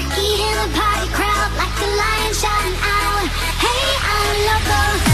Freaky in the party crowd like a lion shouting out. Hey, I'm loco.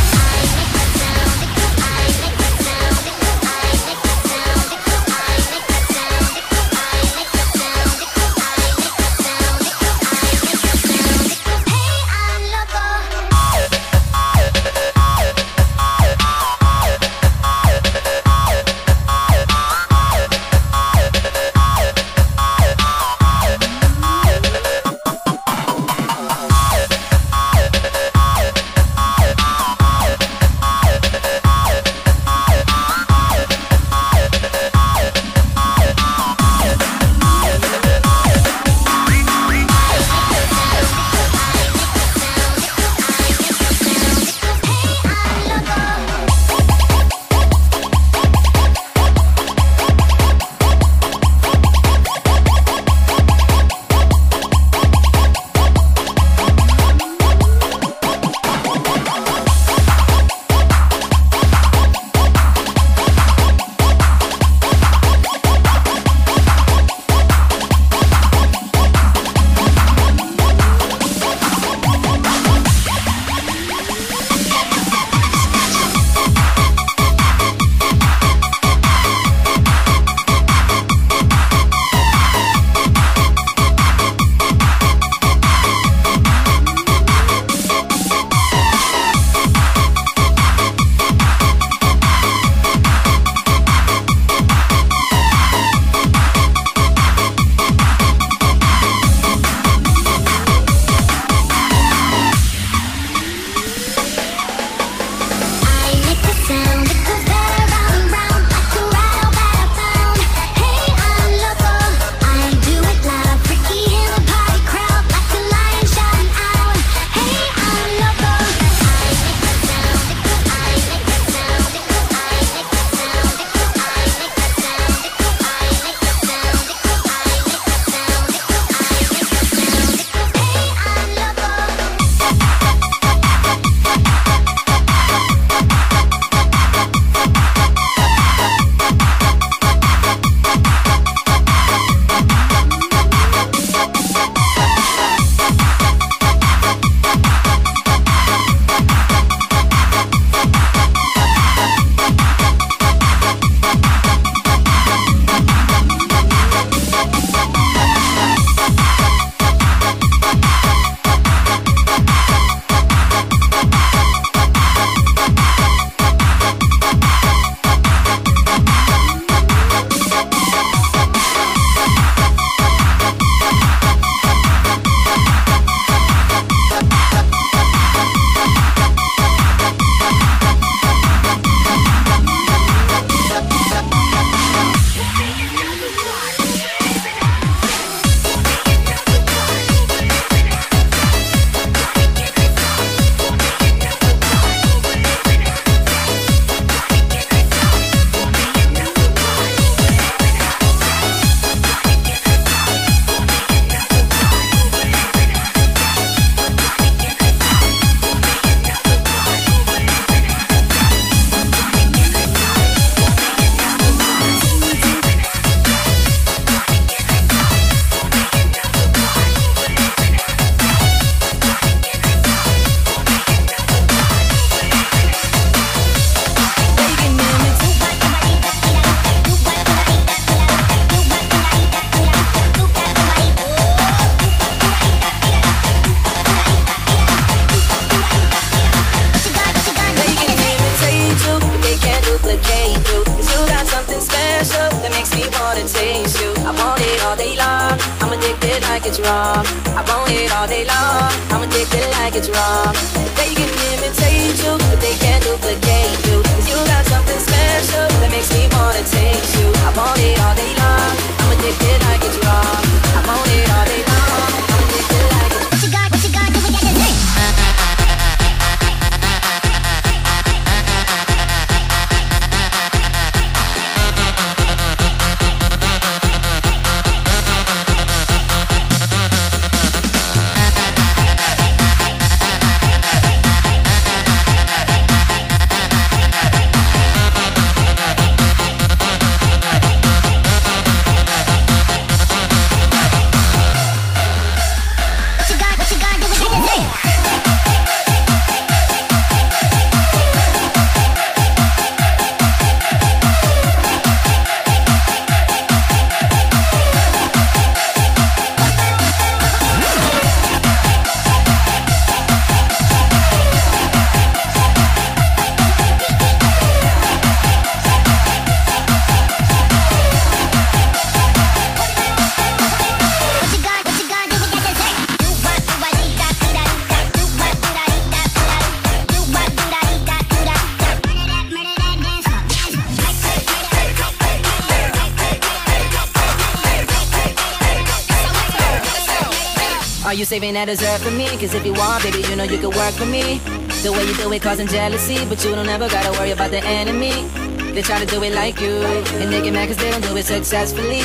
Are you saving that dessert for me? Cause if you want, baby, you know you can work for me. The way you do it causing jealousy, but you don't ever gotta worry about the enemy. They try to do it like you, and they get mad cause they don't do it successfully.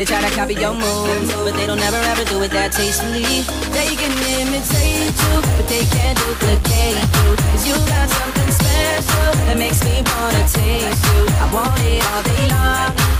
They try to copy your moves, but they don't ever ever do it that tastefully. They can imitate you, but they can't duplicate you. Cause you got something special that makes me wanna taste you. I want it all day long,